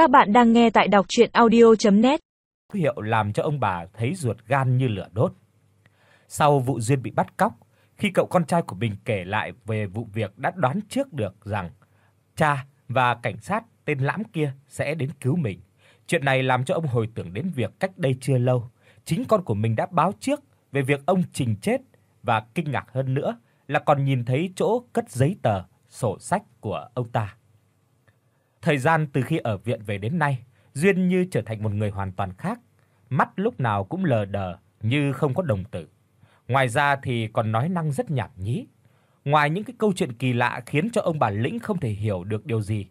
Các bạn đang nghe tại đọc audio net Hiệu làm cho ông bà thấy ruột gan như lửa đốt. Sau vụ Duyên bị bắt cóc, khi cậu con trai của mình kể lại về vụ việc đã đoán trước được rằng cha và cảnh sát tên Lãm kia sẽ đến cứu mình. Chuyện này làm cho ông hồi tưởng đến việc cách đây chưa lâu, chính con của mình đã báo trước về việc ông Trình chết và kinh ngạc hơn nữa là còn nhìn thấy chỗ cất giấy tờ, sổ sách của ông ta. Thời gian từ khi ở viện về đến nay, Duyên như trở thành một người hoàn toàn khác, mắt lúc nào cũng lờ đờ như không có đồng tử. Ngoài ra thì còn nói năng rất nhảm nhí. Ngoài những cái câu chuyện kỳ lạ khiến cho ông bà Lĩnh không thể hiểu được điều gì,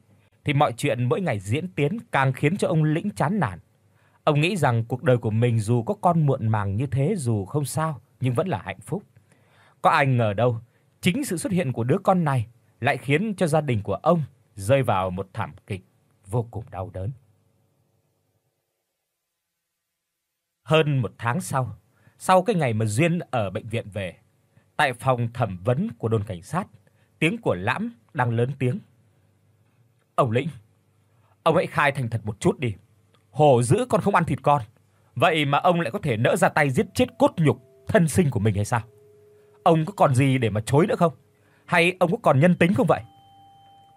thì mọi chuyện mỗi ngày diễn tiến càng khiến cho ông Lĩnh chán nản. Ông nghĩ rằng cuộc đời của mình dù có con muộn màng như thế dù không sao, nhưng vẫn là hạnh phúc. Có ai ngờ đâu, chính sự xuất hiện của đứa con này lại khiến cho gia đình của ông rơi vào một thảm kịch vô cùng đau đớn. Hơn một tháng sau, sau cái ngày mà Duyên ở bệnh viện về, tại phòng thẩm vấn của đồn cảnh sát, tiếng của Lãm đang lớn tiếng. "Ông Lĩnh, ông hãy khai thành thật một chút đi. Hồ dữ con không ăn thịt con, vậy mà ông lại có thể nỡ ra tay giết chết cốt nhục thân sinh của mình hay sao? Ông có còn gì để mà chối nữa không? Hay ông có còn nhân tính không vậy?"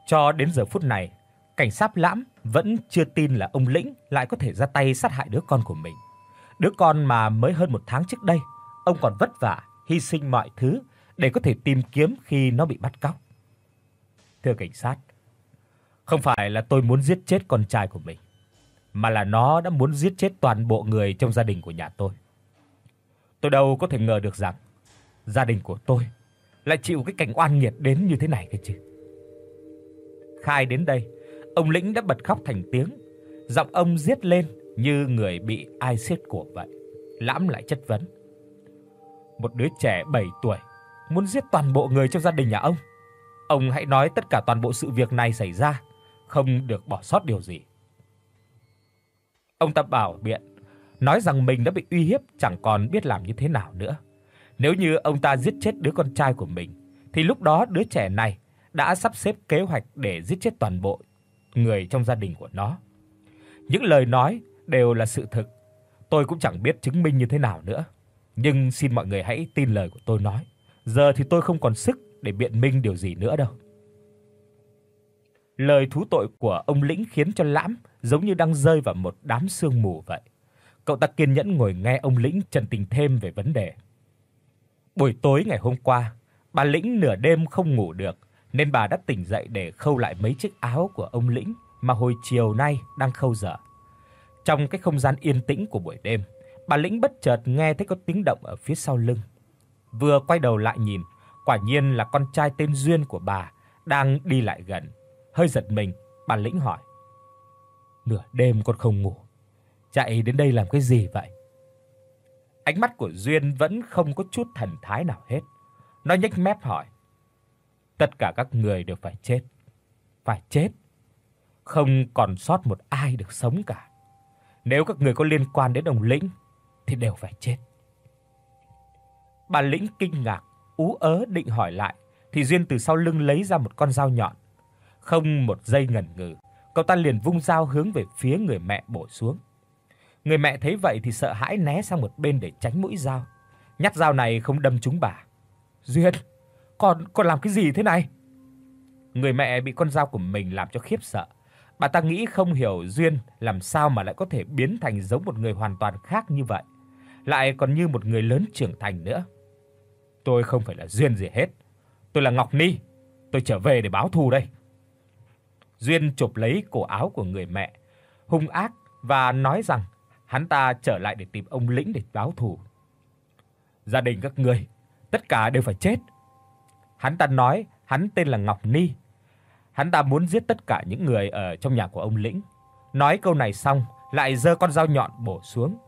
Cho đến giờ phút này, cảnh sát Lãm vẫn chưa tin là ông Lĩnh lại có thể ra tay sát hại đứa con của mình. Đứa con mà mới hơn một tháng trước đây, ông còn vất vả hy sinh mọi thứ để có thể tìm kiếm khi nó bị bắt cóc. Thưa cảnh sát, không phải là tôi muốn giết chết con trai của mình, mà là nó đã muốn giết chết toàn bộ người trong gia đình của nhà tôi. Tôi đâu có thể ngờ được rằng gia đình của tôi lại chịu cái cảnh oan nghiệt đến như thế này cơ chứ. Khai đến đây, ông Lĩnh đã bật khóc thành tiếng, giọng ông giết lên như người bị ai siết cổ vậy. Lãm lại chất vấn. Một đứa trẻ 7 tuổi muốn giết toàn bộ người trong gia đình nhà ông. Ông hãy nói tất cả toàn bộ sự việc này xảy ra, không được bỏ sót điều gì. Ông ta bảo biện, nói rằng mình đã bị uy hiếp chẳng còn biết làm như thế nào nữa. Nếu như ông ta giết chết đứa con trai của mình thì lúc đó đứa trẻ này đã sắp xếp kế hoạch để giết chết toàn bộ người trong gia đình của nó. Những lời nói đều là sự thực. Tôi cũng chẳng biết chứng minh như thế nào nữa, nhưng xin mọi người hãy tin lời của tôi nói. Giờ thì tôi không còn sức để biện minh điều gì nữa đâu. Lời thú tội của ông Lĩnh khiến cho Lãm giống như đang rơi vào một đám sương mù vậy. Cậu ta kiên nhẫn ngồi nghe ông Lĩnh trần tình thêm về vấn đề. Buổi tối ngày hôm qua, bà Lĩnh nửa đêm không ngủ được nên bà đã tỉnh dậy để khâu lại mấy chiếc áo của ông Lĩnh mà hồi chiều nay đang khâu dở. Trong cái không gian yên tĩnh của buổi đêm, bà Lĩnh bất chợt nghe thấy có tiếng động ở phía sau lưng. Vừa quay đầu lại nhìn, quả nhiên là con trai tên Duyên của bà đang đi lại gần. Hơi giật mình, bà Lĩnh hỏi: "Nửa đêm con không ngủ, chạy đến đây làm cái gì vậy?" Ánh mắt của Duyên vẫn không có chút thần thái nào hết. Nó nhếch mép hỏi: "Tất cả các người đều phải chết. Phải chết. Không còn sót một ai được sống cả." Nếu các người có liên quan đến đồng lĩnh thì đều phải chết. Bà lĩnh kinh ngạc, ú ớ định hỏi lại thì duyên từ sau lưng lấy ra một con dao nhọn. Không một giây ngần ngừ, cậu ta liền vung dao hướng về phía người mẹ bổ xuống. Người mẹ thấy vậy thì sợ hãi né sang một bên để tránh mũi dao. Nhát dao này không đâm trúng bà. "Duyên, con con làm cái gì thế này?" Người mẹ bị con dao của mình làm cho khiếp sợ, Bà ta nghĩ không hiểu Duyên làm sao mà lại có thể biến thành giống một người hoàn toàn khác như vậy, lại còn như một người lớn trưởng thành nữa. Tôi không phải là Duyên gì hết. Tôi là Ngọc Ni, tôi trở về để báo thù đây. Duyên chụp lấy cổ áo của người mẹ, hung ác và nói rằng hắn ta trở lại để tìm ông Lĩnh để báo thù. Gia đình các ngươi tất cả đều phải chết. Hắn ta nói hắn tên là Ngọc Ni Hắn ta muốn giết tất cả những người ở trong nhà của ông Lĩnh. Nói câu này xong, lại giơ con dao nhọn bổ xuống.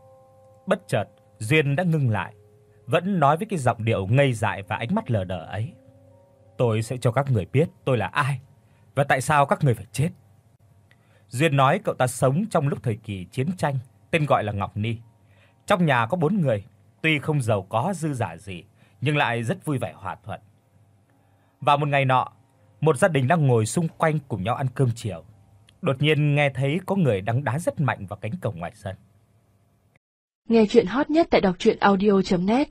Bất chợt, Duyên đã ngưng lại, vẫn nói với cái giọng điệu ngây dại và ánh mắt lờ đờ ấy. Tôi sẽ cho các người biết tôi là ai và tại sao các người phải chết. Duyên nói cậu ta sống trong lúc thời kỳ chiến tranh, tên gọi là Ngọc Ni. Trong nhà có bốn người, tuy không giàu có dư giả gì, nhưng lại rất vui vẻ hòa thuận. Vào một ngày nọ, một gia đình đang ngồi xung quanh cùng nhau ăn cơm chiều. Đột nhiên nghe thấy có người đang đá rất mạnh vào cánh cổng ngoài sân. Nghe truyện hot nhất tại doctruyenaudio.net